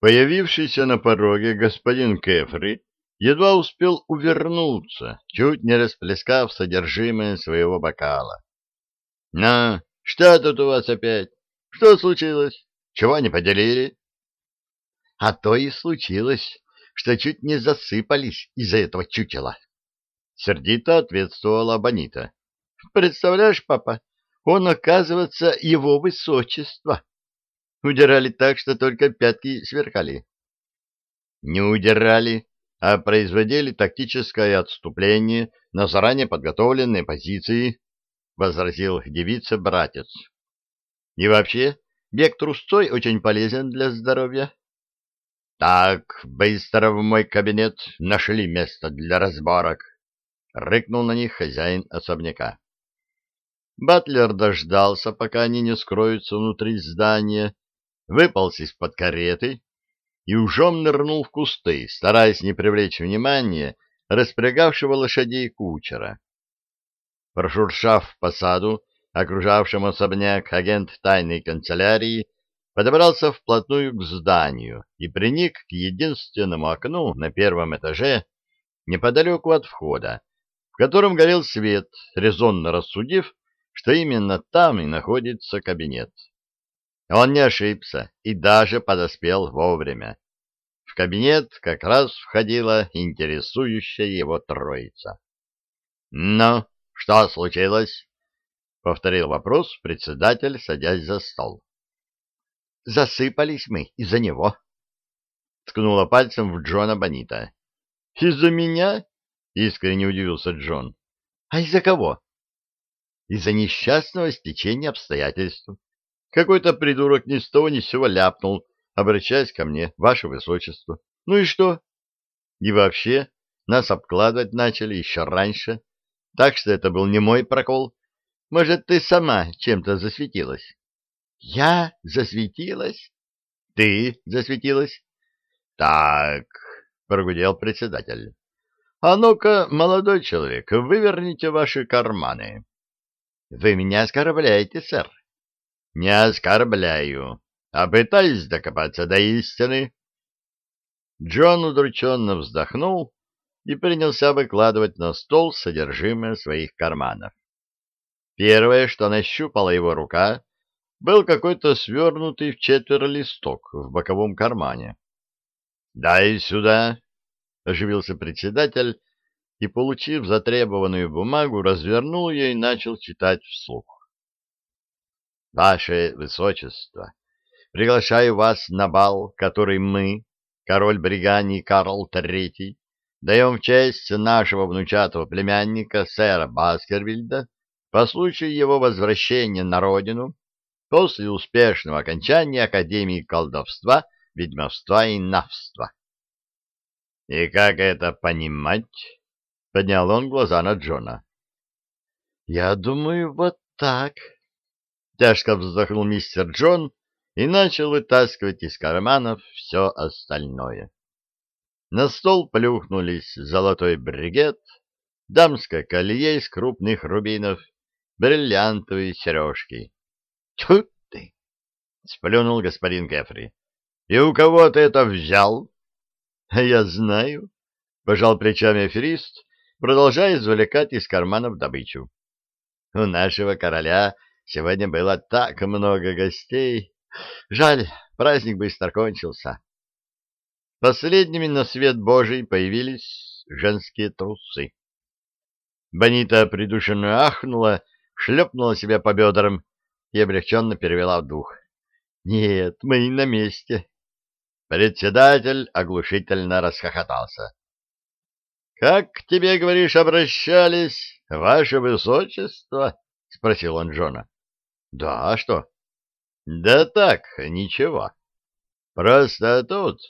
Появившийся на пороге господин Кефри едва успел увернуться, чуть не расплескав содержимое своего бокала. — На, что тут у вас опять? Что случилось? Чего не поделили? — А то и случилось, что чуть не засыпались из-за этого чучела. Сердито ответствовала Бонита. — Представляешь, папа, он, оказывается, его высочество. Удирали так, что только пятки сверкали. — Не удирали, а производили тактическое отступление на заранее подготовленные позиции, — возразил девица-братец. — И вообще, бег трусцой очень полезен для здоровья. — Так, быстро в мой кабинет нашли место для разборок, — рыкнул на них хозяин особняка. Батлер дождался, пока они не скроются внутри здания, выполз из-под кареты и ужом нырнул в кусты, стараясь не привлечь внимания распрягавшего лошадей кучера. Прошуршав по саду, окружавшим особняк, агент тайной канцелярии подобрался вплотную к зданию и приник к единственному окну на первом этаже неподалеку от входа, в котором горел свет, резонно рассудив, что именно там и находится кабинет. Он не ошибся и даже подоспел вовремя. В кабинет как раз входила интересующая его троица. — Ну, что случилось? — повторил вопрос председатель, садясь за стол. — Засыпались мы из-за него. Ткнула пальцем в Джона Бонита. — Из-за меня? — искренне удивился Джон. — А из-за кого? — Из-за несчастного стечения обстоятельств. Какой-то придурок ни с того ни с сего ляпнул, обращаясь ко мне, ваше высочество. Ну и что? И вообще, нас обкладывать начали еще раньше, так что это был не мой прокол. Может, ты сама чем-то засветилась? Я засветилась? Ты засветилась? Так, прогудел председатель. А ну-ка, молодой человек, выверните ваши карманы. Вы меня оскорбляете, сэр. Не оскорбляю, а пытаюсь докопаться до истины. Джон удрученно вздохнул и принялся выкладывать на стол содержимое своих карманов. Первое, что нащупала его рука, был какой-то свернутый в четверо листок в боковом кармане. — Дай сюда! — оживился председатель и, получив затребованную бумагу, развернул ее и начал читать вслух. Ваше Высочество, приглашаю вас на бал, который мы, король Бриганий Карл III, даем в честь нашего внучатого племянника, сэра Баскервильда, по случаю его возвращения на родину после успешного окончания Академии колдовства, ведьмовства и навства. — И как это понимать? — поднял он глаза на Джона. — Я думаю, вот так, Тяжко вздохнул мистер Джон и начал вытаскивать из карманов все остальное. На стол плюхнулись золотой бригет, дамское колье из крупных рубинов, бриллиантовые сережки. — Тьфу ты! — сплюнул господин Кефри. — И у кого ты это взял? — А я знаю, — пожал плечами аферист, продолжая извлекать из карманов добычу. — У нашего короля Сегодня было так много гостей. Жаль, праздник быстро кончился. Последними на свет Божий появились женские трусы. Бонита придушенно ахнула, шлепнула себя по бедрам и облегченно перевела в дух. «Нет, мы на месте». Председатель оглушительно расхохотался. «Как к тебе, говоришь, обращались, ваше высочество?» — спросил он Джона. Да, а что? Да так, ничего. Просто тут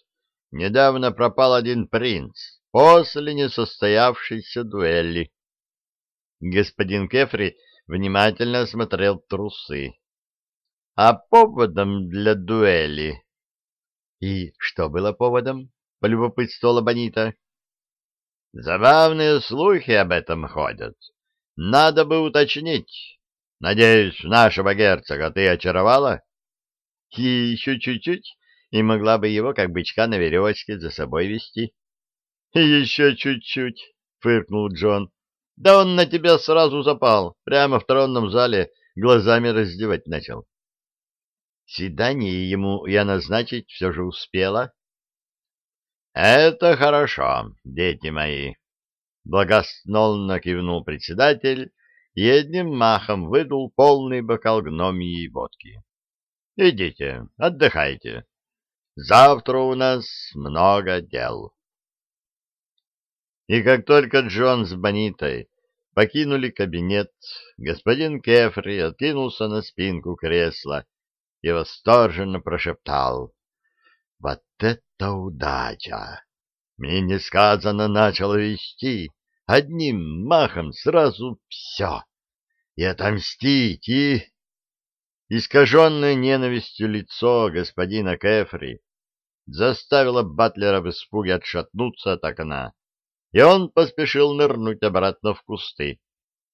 недавно пропал один принц после несостоявшейся дуэли. Господин Кефри внимательно осмотрел трусы. А поводом для дуэли... И что было поводом? — полюбопытствовала Бонита. Забавные слухи об этом ходят. Надо бы уточнить. Надеюсь, нашего герцога ты очаровала? И еще чуть-чуть, и могла бы его, как бычка на веревочке, за собой вести. — Еще чуть-чуть, — фыркнул Джон. — Да он на тебя сразу запал, прямо в тронном зале глазами раздевать начал. Свидание ему я назначить все же успела. — Это хорошо, дети мои, — благословно кивнул председатель и одним махом выдул полный бокал гномьей водки. — Идите, отдыхайте. Завтра у нас много дел. И как только Джон с Бонитой покинули кабинет, господин Кефри откинулся на спинку кресла и восторженно прошептал. — Вот это удача! Мне несказанно начало вести, одним махом сразу все. И отомстить, и... Искаженное ненавистью лицо господина Кефри заставило Батлера в испуге отшатнуться от окна, и он поспешил нырнуть обратно в кусты,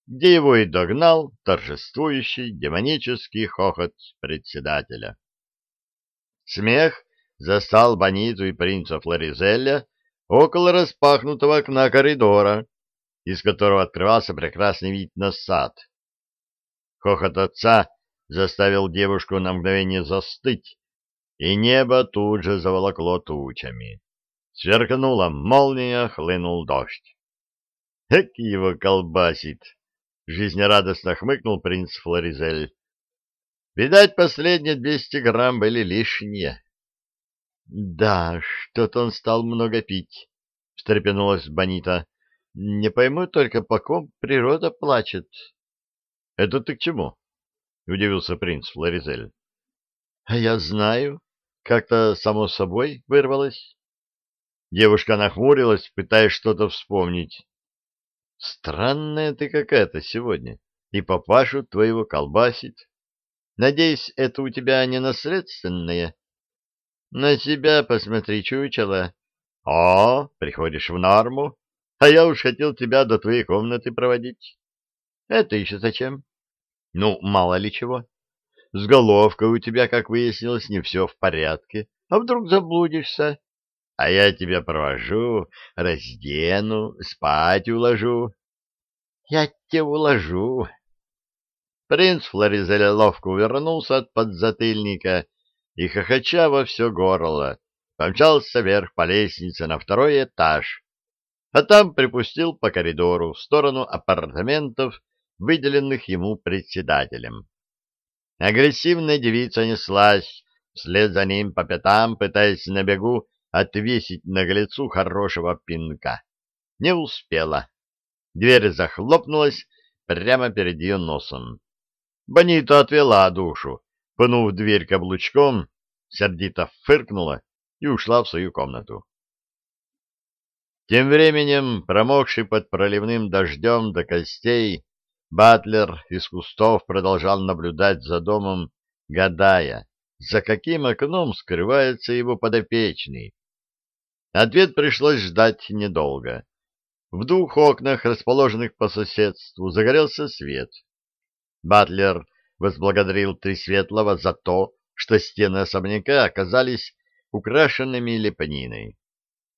где его и догнал торжествующий демонический хохот председателя. Смех застал Бониту и принца Флоризеля около распахнутого окна коридора, из которого открывался прекрасный вид на сад. Хохот отца заставил девушку на мгновение застыть, и небо тут же заволокло тучами. Сверкнула молния, хлынул дождь. «Эк его колбасит!» — жизнерадостно хмыкнул принц Флоризель. «Видать, последние двести грамм были лишние». «Да, что-то он стал много пить», — встрепенулась Бонита. «Не пойму только, по ком природа плачет». «Это ты к чему?» — удивился принц Флоризель. — А я знаю. Как-то само собой вырвалось. Девушка нахмурилась, пытаясь что-то вспомнить. — Странная ты какая-то сегодня. И папашу твоего колбасит. Надеюсь, это у тебя не наследственное? На себя посмотри, чучело. О, приходишь в норму, а я уж хотел тебя до твоей комнаты проводить. Это еще зачем? Ну, мало ли чего. С головкой у тебя, как выяснилось, не все в порядке. А вдруг заблудишься? А я тебя провожу, раздену, спать уложу. Я тебя уложу. Принц Флоризеля ловко увернулся от подзатыльника и, хохоча во все горло, помчался вверх по лестнице на второй этаж, а там припустил по коридору в сторону апартаментов выделенных ему председателем. Агрессивная девица неслась вслед за ним по пятам, пытаясь на бегу отвесить наглецу хорошего пинка. Не успела. Дверь захлопнулась прямо перед ее носом. Бонита отвела душу, пнув дверь каблучком, сердито фыркнула и ушла в свою комнату. Тем временем, промокший под проливным дождем до костей, Батлер из кустов продолжал наблюдать за домом, гадая, за каким окном скрывается его подопечный. Ответ пришлось ждать недолго. В двух окнах, расположенных по соседству, загорелся свет. Батлер возблагодарил Тресветлого за то, что стены особняка оказались украшенными лепниной.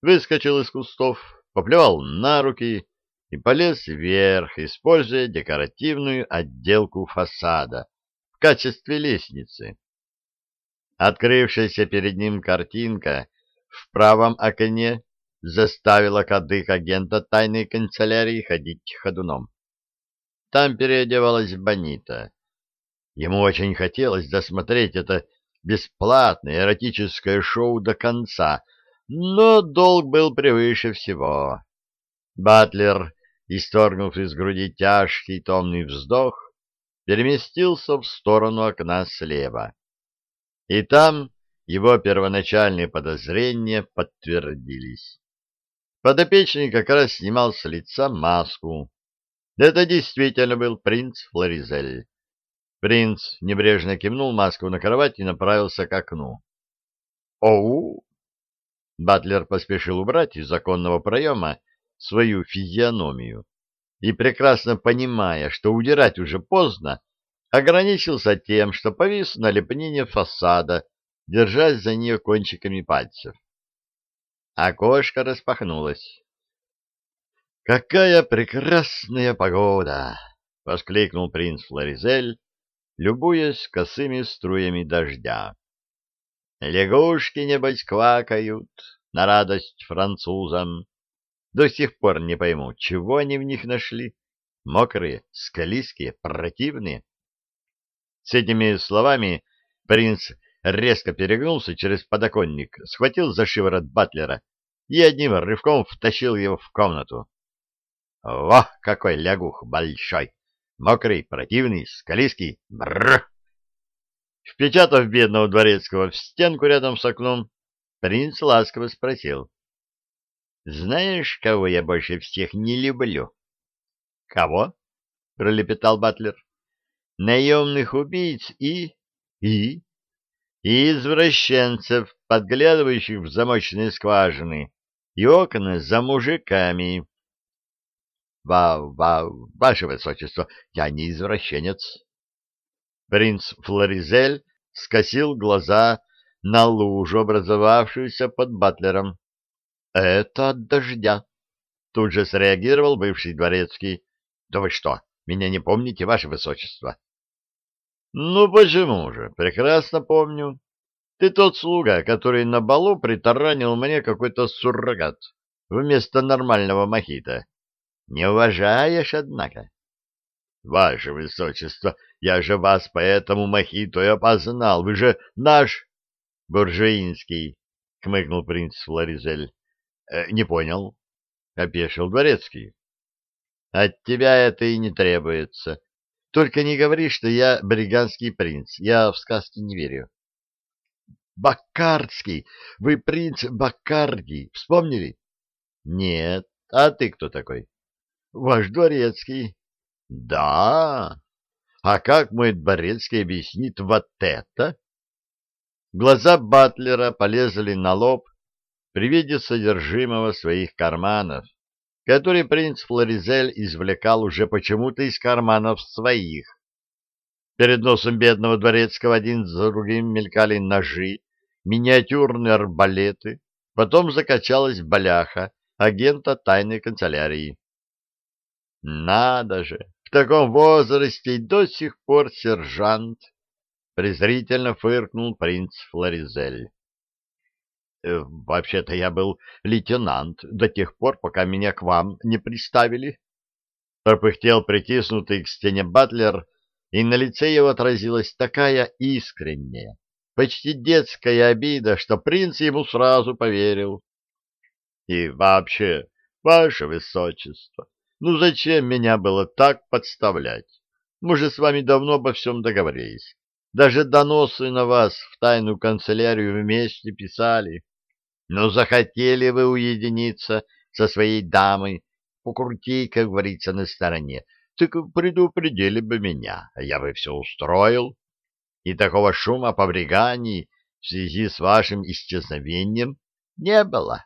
Выскочил из кустов, поплевал на руки и полез вверх, используя декоративную отделку фасада в качестве лестницы. Открывшаяся перед ним картинка в правом окне заставила кадык агента тайной канцелярии ходить ходуном. Там переодевалась Бонита. Ему очень хотелось досмотреть это бесплатное эротическое шоу до конца, но долг был превыше всего. Батлер исторгнув из груди тяжкий томный вздох, переместился в сторону окна слева. И там его первоначальные подозрения подтвердились. Подопечный как раз снимал с лица маску. Это действительно был принц Флоризель. Принц небрежно кивнул маску на кровать и направился к окну. «Оу!» Батлер поспешил убрать из законного проема свою физиономию и, прекрасно понимая, что удирать уже поздно, ограничился тем, что повис на лепнине фасада держась за нее кончиками пальцев. Окошко распахнулось. «Какая прекрасная погода!» — воскликнул принц Флоризель, любуясь косыми струями дождя. «Лягушки, небось, квакают на радость французам. До сих пор не пойму, чего они в них нашли. Мокрые, скалистые, противные». С этими словами принц резко перегнулся через подоконник, схватил за шиворот батлера и одним рывком втащил его в комнату. Во, какой лягух большой! Мокрый, противный, скалистый. Бррр! Впечатав бедного дворецкого в стенку рядом с окном, принц ласково спросил. — Знаешь, кого я больше всех не люблю? — Кого? — пролепетал Батлер. — Наемных убийц и... и... и извращенцев, подглядывающих в замочные скважины и окна за мужиками. Ва, ва, ваше высочество, я не извращенец. Принц Флоризель скосил глаза на лужу, образовавшуюся под батлером. — Это от дождя. Тут же среагировал бывший дворецкий. — Да вы что, меня не помните, ваше высочество? — Ну почему же, прекрасно помню. Ты тот слуга, который на балу притаранил мне какой-то суррогат вместо нормального мохито. Не уважаешь, однако. Ваше Высочество, я же вас по этому мохито и опознал. Вы же наш буржуинский, — хмыкнул принц Флоризель. «Э, — Не понял, — опешил дворецкий. — От тебя это и не требуется. Только не говори, что я бриганский принц. Я в сказки не верю. — Баккардский! Вы принц Баккарди. Вспомнили? — Нет. А ты кто такой? Ваш дворецкий. Да? А как мой дворецкий объяснит вот это? Глаза Батлера полезли на лоб при виде содержимого своих карманов, который принц Флоризель извлекал уже почему-то из карманов своих. Перед носом бедного дворецкого один за другим мелькали ножи, миниатюрные арбалеты, потом закачалась баляха агента тайной канцелярии. Надо же, в таком возрасте и до сих пор сержант, презрительно фыркнул принц Флоризель. «Э, вообще-то я был лейтенант до тех пор, пока меня к вам не приставили. Пропыхтел притиснутый к стене батлер, и на лице его отразилась такая искренняя, почти детская обида, что принц ему сразу поверил. И вообще, ваше высочество, ну зачем меня было так подставлять? Мы же с вами давно обо всем договорились. Даже доносы на вас в тайную канцелярию вместе писали. Но захотели вы уединиться со своей дамой, покрути, как говорится, на стороне, так предупредили бы меня, а я бы все устроил. И такого шума по бригании в связи с вашим исчезновением не было.